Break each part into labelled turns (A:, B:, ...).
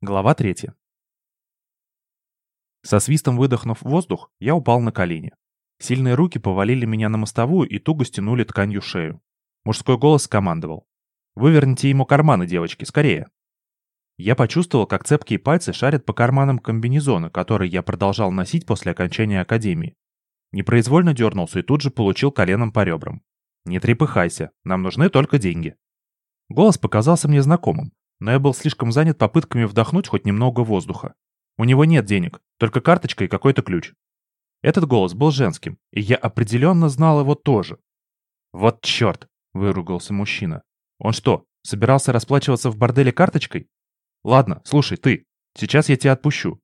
A: Глава 3. Со свистом выдохнув воздух, я упал на колени. Сильные руки повалили меня на мостовую и туго стянули тканью шею. Мужской голос скомандовал. «Выверните ему карманы, девочки, скорее!» Я почувствовал, как цепкие пальцы шарят по карманам комбинезона, который я продолжал носить после окончания академии. Непроизвольно дернулся и тут же получил коленом по ребрам. «Не трепыхайся, нам нужны только деньги». Голос показался мне знакомым, но я был слишком занят попытками вдохнуть хоть немного воздуха. У него нет денег, только карточка и какой-то ключ. Этот голос был женским, и я определенно знал его тоже. «Вот черт!» — выругался мужчина. «Он что, собирался расплачиваться в борделе карточкой? Ладно, слушай, ты, сейчас я тебя отпущу.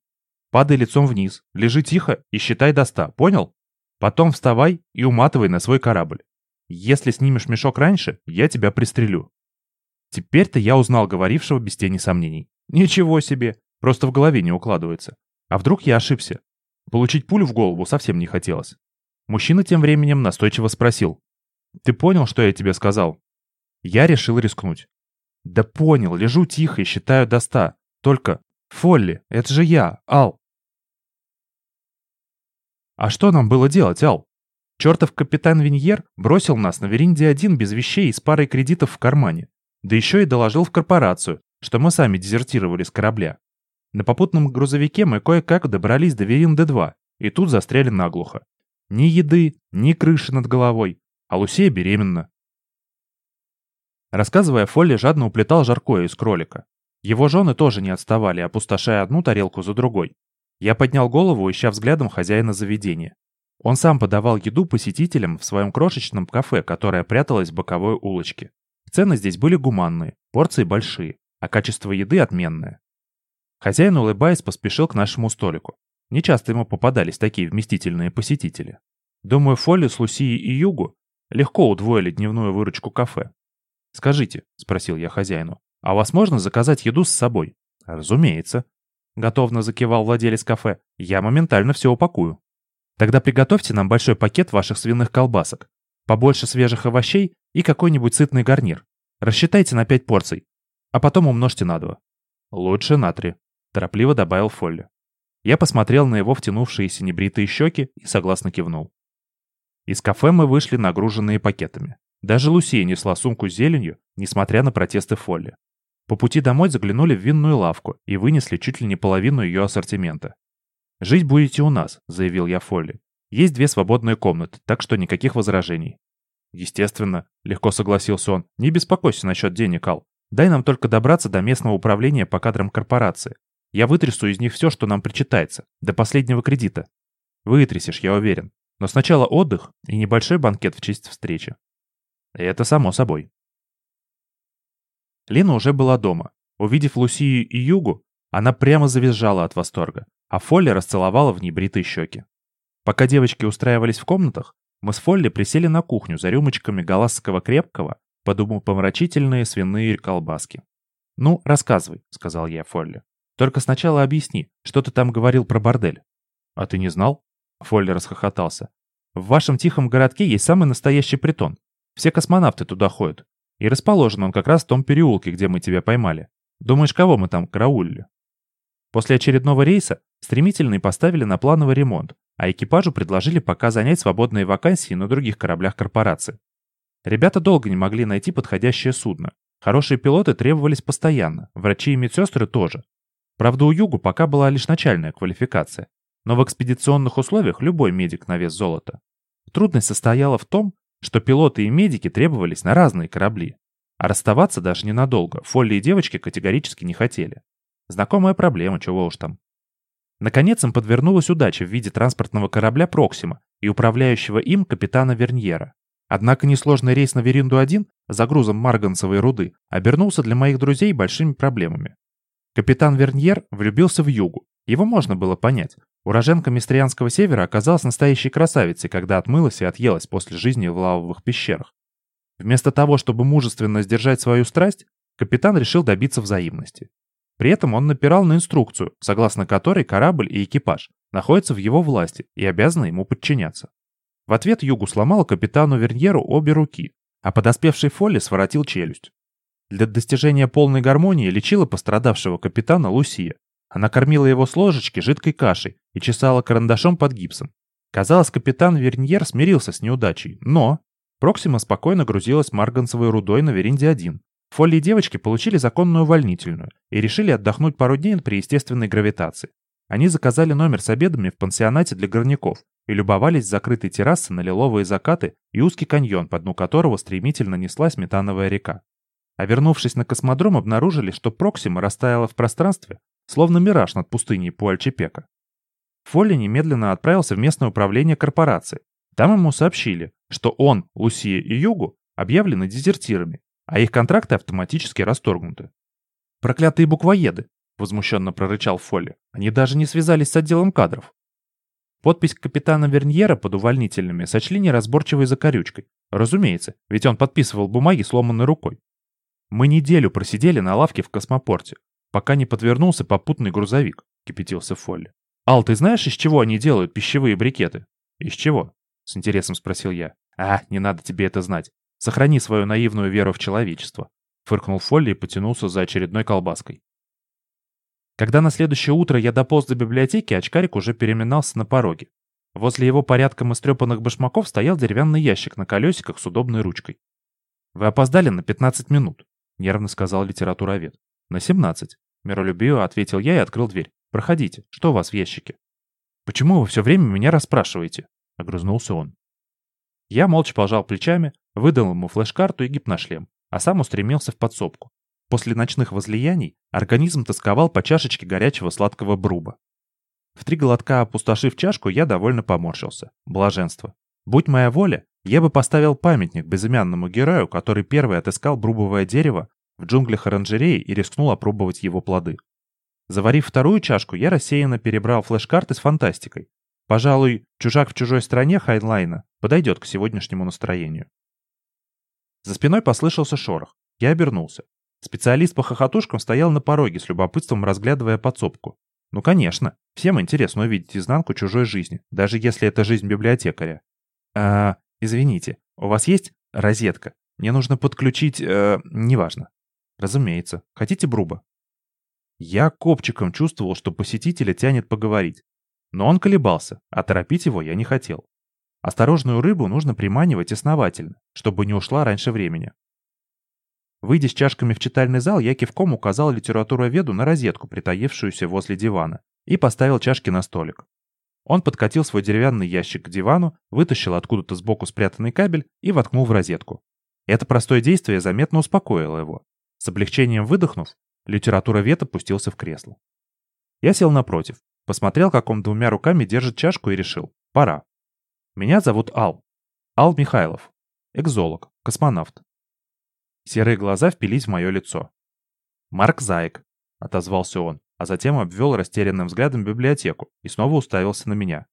A: Падай лицом вниз, лежи тихо и считай до ста, понял? Потом вставай и уматывай на свой корабль. Если снимешь мешок раньше, я тебя пристрелю. Теперь-то я узнал говорившего без тени сомнений. Ничего себе, просто в голове не укладывается. А вдруг я ошибся? Получить пулю в голову совсем не хотелось. Мужчина тем временем настойчиво спросил. «Ты понял, что я тебе сказал?» Я решил рискнуть. «Да понял, лежу тихо и считаю до ста. Только, Фолли, это же я, Ал». А что нам было делать, Ал? Чертов капитан Виньер бросил нас на веринде один без вещей и с парой кредитов в кармане. Да еще и доложил в корпорацию, что мы сами дезертировали с корабля. На попутном грузовике мы кое-как добрались до Веринды-2, и тут застряли наглухо. Ни еды, ни крыши над головой, а Лусея беременна. Рассказывая, Фолли жадно уплетал жаркое из кролика. Его жены тоже не отставали, опустошая одну тарелку за другой. Я поднял голову, ища взглядом хозяина заведения. Он сам подавал еду посетителям в своем крошечном кафе, которое пряталось в боковой улочке. Цены здесь были гуманные, порции большие, а качество еды отменное. Хозяин, улыбаясь, поспешил к нашему столику. Нечасто ему попадались такие вместительные посетители. Думаю, Фолли с Лусией и Югу легко удвоили дневную выручку кафе. «Скажите», — спросил я хозяину, — «а вас можно заказать еду с собой?» «Разумеется», — готовно закивал владелец кафе, — «я моментально все упакую». «Тогда приготовьте нам большой пакет ваших свиных колбасок, побольше свежих овощей и какой-нибудь сытный гарнир. Рассчитайте на 5 порций, а потом умножьте на 2. Лучше на 3, торопливо добавил Фолли. Я посмотрел на его втянувшиеся небритые щеки и согласно кивнул. Из кафе мы вышли нагруженные пакетами. Даже Лусия несла сумку с зеленью, несмотря на протесты Фолли. По пути домой заглянули в винную лавку и вынесли чуть ли не половину ее ассортимента. «Жить будете у нас», — заявил я Фолли. «Есть две свободные комнаты, так что никаких возражений. Естественно, легко согласился он. Не беспокойся насчет денег, Ал. Дай нам только добраться до местного управления по кадрам корпорации. Я вытрясу из них все, что нам причитается, до последнего кредита. Вытрясешь, я уверен. Но сначала отдых и небольшой банкет в честь встречи. Это само собой. Лина уже была дома. Увидев Лусию и Югу, она прямо завизжала от восторга, а Фолли расцеловала в небритые щеки. Пока девочки устраивались в комнатах, мы с Фолли присели на кухню за рюмочками галасского крепкого под умопомрачительные свиные колбаски. «Ну, рассказывай», — сказал я Фолли. «Только сначала объясни, что ты там говорил про бордель». «А ты не знал?» — Фолли расхохотался. «В вашем тихом городке есть самый настоящий притон. Все космонавты туда ходят. И расположен он как раз в том переулке, где мы тебя поймали. Думаешь, кого мы там караулили?» После очередного рейса стремительный поставили на плановый ремонт, а экипажу предложили пока занять свободные вакансии на других кораблях корпорации. Ребята долго не могли найти подходящее судно. Хорошие пилоты требовались постоянно, врачи и медсестры тоже. Правда, у Югу пока была лишь начальная квалификация, но в экспедиционных условиях любой медик на вес золота. Трудность состояла в том, что пилоты и медики требовались на разные корабли. А расставаться даже ненадолго Фолли и девочки категорически не хотели. Знакомая проблема, чего уж там. Наконец им подвернулась удача в виде транспортного корабля «Проксима» и управляющего им капитана Верньера. Однако несложный рейс на Веринду-1 за грузом марганцевой руды обернулся для моих друзей большими проблемами. Капитан Верньер влюбился в Югу. Его можно было понять. Уроженка Мистрианского севера оказалась настоящей красавицей, когда отмылась и отъелась после жизни в лавовых пещерах. Вместо того, чтобы мужественно сдержать свою страсть, капитан решил добиться взаимности. При этом он напирал на инструкцию, согласно которой корабль и экипаж находятся в его власти и обязаны ему подчиняться. В ответ Югу сломал капитану Верньеру обе руки, а подоспевший Фолли своротил челюсть. Для достижения полной гармонии лечила пострадавшего капитана Лусия. Она кормила его с ложечки жидкой кашей и чесала карандашом под гипсом. Казалось, капитан Верньер смирился с неудачей, но... Проксима спокойно грузилась марганцевой рудой на Веринде-1. Фолли и девочки получили законную увольнительную и решили отдохнуть пару дней при естественной гравитации. Они заказали номер с обедами в пансионате для горняков и любовались закрытой террасой на лиловые закаты и узкий каньон, по дну которого стремительно неслась метановая река. А вернувшись на космодром, обнаружили, что Проксима растаяла в пространстве, словно мираж над пустыней Пуальчепека. Фолли немедленно отправился в местное управление корпорации. Там ему сообщили, что он, Лусия и Югу объявлены дезертирами, а их контракты автоматически расторгнуты. «Проклятые буквоеды!» — возмущенно прорычал Фолли. «Они даже не связались с отделом кадров». Подпись капитана Верньера под увольнительными сочли неразборчивой закорючкой. Разумеется, ведь он подписывал бумаги сломанной рукой. Мы неделю просидели на лавке в космопорте, пока не подвернулся попутный грузовик, кипятился Фолли. «Ал, ты знаешь, из чего они делают пищевые брикеты?» «Из чего?» — с интересом спросил я. «А, не надо тебе это знать. Сохрани свою наивную веру в человечество», — фыркнул Фолли и потянулся за очередной колбаской. Когда на следующее утро я дополз до библиотеки, очкарик уже переминался на пороге. Возле его порядком истрепанных башмаков стоял деревянный ящик на колесиках с удобной ручкой. «Вы опоздали на 15 минут», — нервно сказал литературовед. «На 17», — миролюбиво ответил я и открыл дверь. Проходите. Что у вас в ящике?» «Почему вы все время меня расспрашиваете?» — огрызнулся он. Я молча пожал плечами, выдал ему флеш-карту и гипношлем, а сам устремился в подсобку. После ночных возлияний организм тосковал по чашечке горячего сладкого бруба. В три глотка опустошив чашку, я довольно поморщился. Блаженство. Будь моя воля, я бы поставил памятник безымянному герою, который первый отыскал брубовое дерево в джунглях оранжереи и рискнул опробовать его плоды. Заварив вторую чашку, я рассеянно перебрал флеш-карты с фантастикой. Пожалуй, «Чужак в чужой стране» Хайнлайна подойдет к сегодняшнему настроению. За спиной послышался шорох. Я обернулся. Специалист по хохотушкам стоял на пороге с любопытством разглядывая подсобку. Ну, конечно, всем интересно увидеть изнанку чужой жизни, даже если это жизнь библиотекаря. А, извините, у вас есть розетка? Мне нужно подключить, э, неважно. Разумеется. Хотите бруба? Я копчиком чувствовал, что посетителя тянет поговорить. Но он колебался, а торопить его я не хотел. Осторожную рыбу нужно приманивать основательно, чтобы не ушла раньше времени. Выйдя с чашками в читальный зал, я кивком указал литературоведу на розетку, притаившуюся возле дивана, и поставил чашки на столик. Он подкатил свой деревянный ящик к дивану, вытащил откуда-то сбоку спрятанный кабель и воткнул в розетку. Это простое действие заметно успокоило его. С облегчением выдохнув, Литература вет опустился в кресло. Я сел напротив, посмотрел, как он двумя руками держит чашку и решил. Пора. Меня зовут Ал. Ал Михайлов. Экзолог, космонавт. Серые глаза впились в мое лицо. «Марк Заек», — отозвался он, а затем обвел растерянным взглядом библиотеку и снова уставился на меня.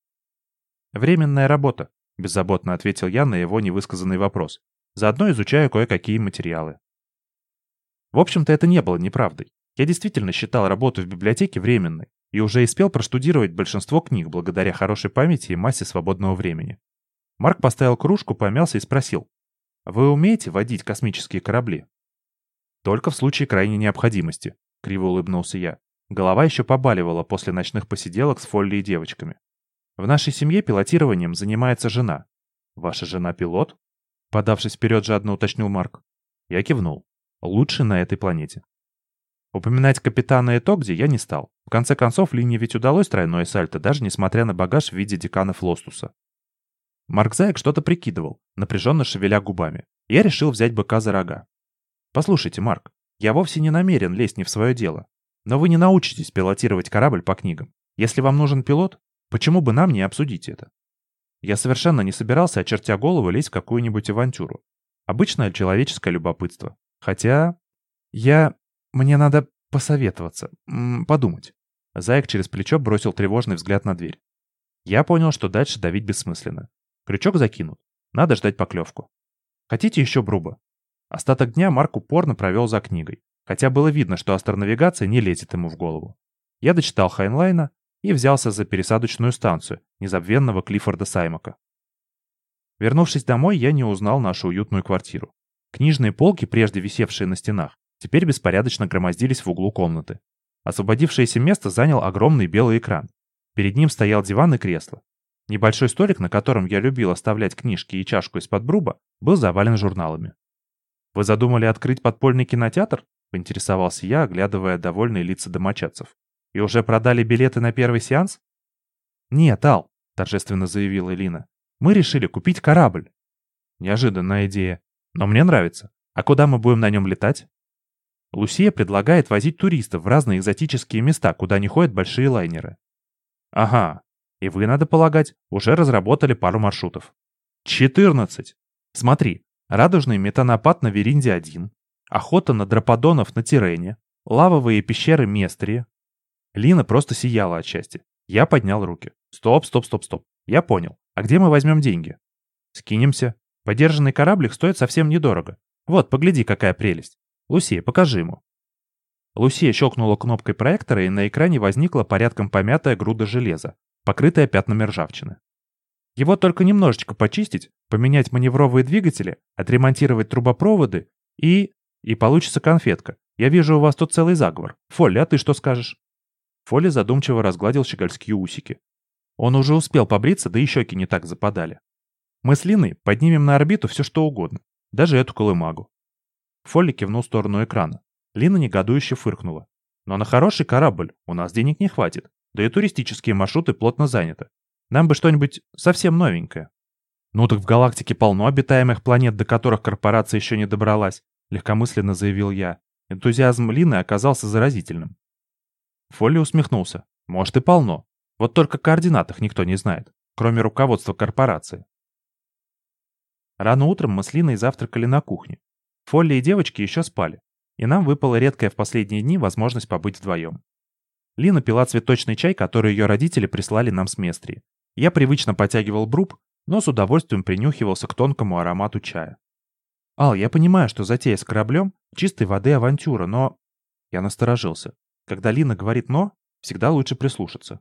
A: «Временная работа», — беззаботно ответил я на его невысказанный вопрос. «Заодно изучаю кое-какие материалы». В общем-то, это не было неправдой. Я действительно считал работу в библиотеке временной и уже успел проштудировать большинство книг благодаря хорошей памяти и массе свободного времени. Марк поставил кружку, помялся и спросил. «Вы умеете водить космические корабли?» «Только в случае крайней необходимости», — криво улыбнулся я. Голова еще побаливала после ночных посиделок с Фолли и девочками. «В нашей семье пилотированием занимается жена». «Ваша жена пилот?» Подавшись вперед, жадно уточнил Марк. Я кивнул лучший на этой планете. Упоминать капитана Этогди я не стал. В конце концов, Лине ведь удалось тройное сальто, даже несмотря на багаж в виде декана Флостуса. Марк Заек что-то прикидывал, напряженно шевеля губами. Я решил взять быка за рога. «Послушайте, Марк, я вовсе не намерен лезть не в свое дело. Но вы не научитесь пилотировать корабль по книгам. Если вам нужен пилот, почему бы нам не обсудить это?» Я совершенно не собирался, очертя голову, лезть в какую-нибудь авантюру. Обычное человеческое любопытство. Хотя... Я... Мне надо посоветоваться. Подумать. Заек через плечо бросил тревожный взгляд на дверь. Я понял, что дальше давить бессмысленно. Крючок закинут. Надо ждать поклевку. Хотите еще бруба? Остаток дня Марк упорно провел за книгой. Хотя было видно, что астронавигация не лезет ему в голову. Я дочитал Хайнлайна и взялся за пересадочную станцию незабвенного Клиффорда Саймака. Вернувшись домой, я не узнал нашу уютную квартиру. Книжные полки, прежде висевшие на стенах, теперь беспорядочно громоздились в углу комнаты. Освободившееся место занял огромный белый экран. Перед ним стоял диван и кресло. Небольшой столик, на котором я любил оставлять книжки и чашку из-под бруба, был завален журналами. «Вы задумали открыть подпольный кинотеатр?» — поинтересовался я, оглядывая довольные лица домочадцев. «И уже продали билеты на первый сеанс?» «Нет, Ал», — торжественно заявила Элина. «Мы решили купить корабль». Неожиданная идея. Но мне нравится. А куда мы будем на нем летать? Лусия предлагает возить туристов в разные экзотические места, куда не ходят большие лайнеры. Ага. И вы, надо полагать, уже разработали пару маршрутов. 14. Смотри, радужный метанопад на Веринде-1, охота на драподонов на Тирене, лавовые пещеры Местрии. Лина просто сияла от счастья. Я поднял руки. Стоп, стоп, стоп, стоп. Я понял. А где мы возьмем деньги? Скинемся. Подержанный кораблик стоит совсем недорого. Вот, погляди, какая прелесть. Лусия, покажи ему. Лусия щелкнула кнопкой проектора, и на экране возникла порядком помятая груда железа, покрытая пятнами ржавчины. Его только немножечко почистить, поменять маневровые двигатели, отремонтировать трубопроводы и... И получится конфетка. Я вижу у вас тут целый заговор. Фолли, а ты что скажешь? Фолли задумчиво разгладил щегольские усики. Он уже успел побриться, да и щеки не так западали. Мы с Линой поднимем на орбиту все что угодно, даже эту колымагу. Фолли кивнул в сторону экрана. Лина негодующе фыркнула. Но на хороший корабль у нас денег не хватит, да и туристические маршруты плотно заняты. Нам бы что-нибудь совсем новенькое. Ну так в галактике полно обитаемых планет, до которых корпорация еще не добралась, легкомысленно заявил я. Энтузиазм Лины оказался заразительным. Фолли усмехнулся. Может и полно. Вот только координат их никто не знает, кроме руководства корпорации. Рано утром мы с Линой завтракали на кухне. Фолли и девочки еще спали, и нам выпала редкая в последние дни возможность побыть вдвоем. Лина пила цветочный чай, который ее родители прислали нам с Местрии. Я привычно потягивал бруб, но с удовольствием принюхивался к тонкому аромату чая. «Ал, я понимаю, что затея с кораблем — чистой воды авантюра, но...» Я насторожился. Когда Лина говорит «но», всегда лучше прислушаться.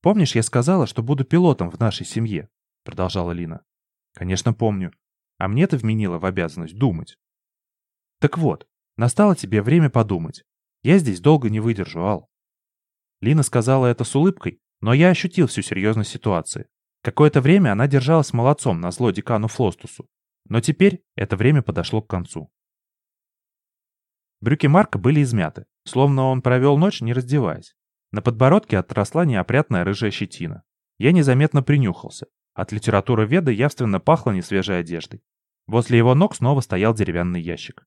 A: «Помнишь, я сказала, что буду пилотом в нашей семье?» — продолжала Лина. Конечно, помню. А мне-то вменило в обязанность думать. Так вот, настало тебе время подумать. Я здесь долго не выдержу, Ал. Лина сказала это с улыбкой, но я ощутил всю серьезность ситуации. Какое-то время она держалась молодцом на зло декану Флостусу. Но теперь это время подошло к концу. Брюки Марка были измяты, словно он провел ночь, не раздеваясь. На подбородке отросла неопрятная рыжая щетина. Я незаметно принюхался. От литературы Веда явственно пахло несвежей одеждой. Возле его ног снова стоял деревянный ящик.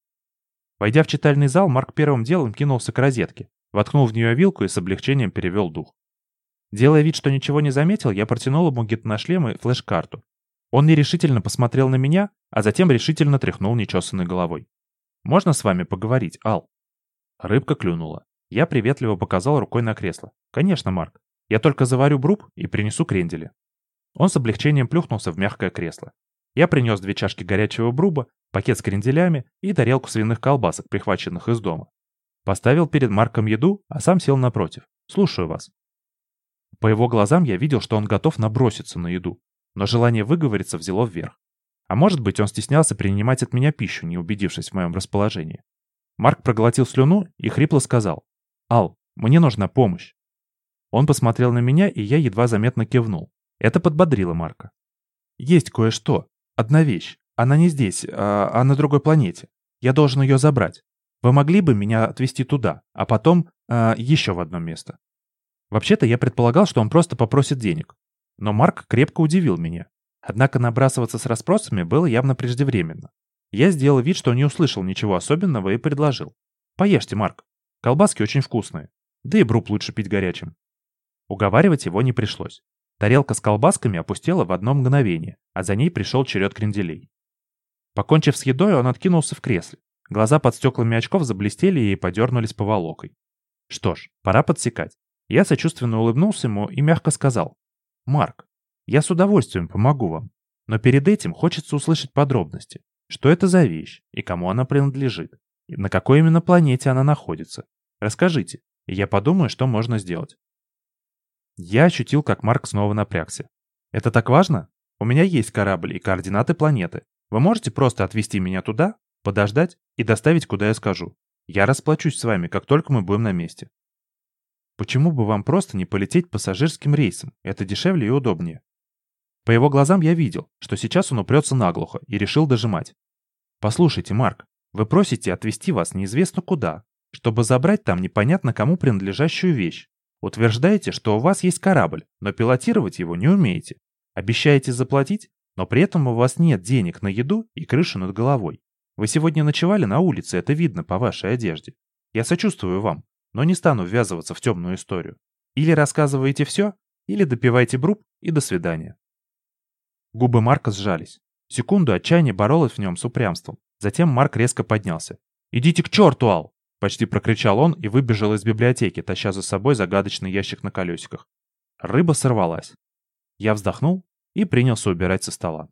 A: Войдя в читальный зал, Марк первым делом кинулся к розетке, воткнул в нее вилку и с облегчением перевел дух. Делая вид, что ничего не заметил, я протянул ему гипношлем и флеш-карту. Он нерешительно посмотрел на меня, а затем решительно тряхнул нечесанной головой. «Можно с вами поговорить, Ал?» Рыбка клюнула. Я приветливо показал рукой на кресло. «Конечно, Марк. Я только заварю бруб и принесу крендели». Он с облегчением плюхнулся в мягкое кресло. Я принес две чашки горячего бруба, пакет с кренделями и тарелку свиных колбасок, прихваченных из дома. Поставил перед Марком еду, а сам сел напротив. Слушаю вас. По его глазам я видел, что он готов наброситься на еду, но желание выговориться взяло вверх. А может быть, он стеснялся принимать от меня пищу, не убедившись в моем расположении. Марк проглотил слюну и хрипло сказал. «Ал, мне нужна помощь». Он посмотрел на меня, и я едва заметно кивнул. Это подбодрило Марка. «Есть кое-что. Одна вещь. Она не здесь, а, а на другой планете. Я должен ее забрать. Вы могли бы меня отвезти туда, а потом а, еще в одно место?» Вообще-то я предполагал, что он просто попросит денег. Но Марк крепко удивил меня. Однако набрасываться с расспросами было явно преждевременно. Я сделал вид, что не услышал ничего особенного и предложил. «Поешьте, Марк. Колбаски очень вкусные. Да и бруп лучше пить горячим». Уговаривать его не пришлось. Тарелка с колбасками опустела в одно мгновение, а за ней пришел черед кренделей. Покончив с едой, он откинулся в кресле. Глаза под стеклами очков заблестели и подернулись поволокой. Что ж, пора подсекать. Я сочувственно улыбнулся ему и мягко сказал. «Марк, я с удовольствием помогу вам, но перед этим хочется услышать подробности. Что это за вещь и кому она принадлежит? И на какой именно планете она находится? Расскажите, и я подумаю, что можно сделать. Я ощутил, как Марк снова напрягся. «Это так важно? У меня есть корабль и координаты планеты. Вы можете просто отвезти меня туда, подождать и доставить, куда я скажу. Я расплачусь с вами, как только мы будем на месте. Почему бы вам просто не полететь пассажирским рейсом? Это дешевле и удобнее. По его глазам я видел, что сейчас он упрется наглухо и решил дожимать. Послушайте, Марк, вы просите отвезти вас неизвестно куда, чтобы забрать там непонятно кому принадлежащую вещь. Утверждаете, что у вас есть корабль, но пилотировать его не умеете. Обещаете заплатить, но при этом у вас нет денег на еду и крышу над головой. Вы сегодня ночевали на улице, это видно по вашей одежде. Я сочувствую вам, но не стану ввязываться в темную историю. Или рассказываете все, или допивайте бруб и до свидания. Губы Марка сжались. Секунду отчаяние боролось в нем с упрямством. Затем Марк резко поднялся. «Идите к черту, Ал!» Почти прокричал он и выбежал из библиотеки, таща за собой загадочный ящик на колесиках. Рыба сорвалась. Я вздохнул и принялся убирать со стола.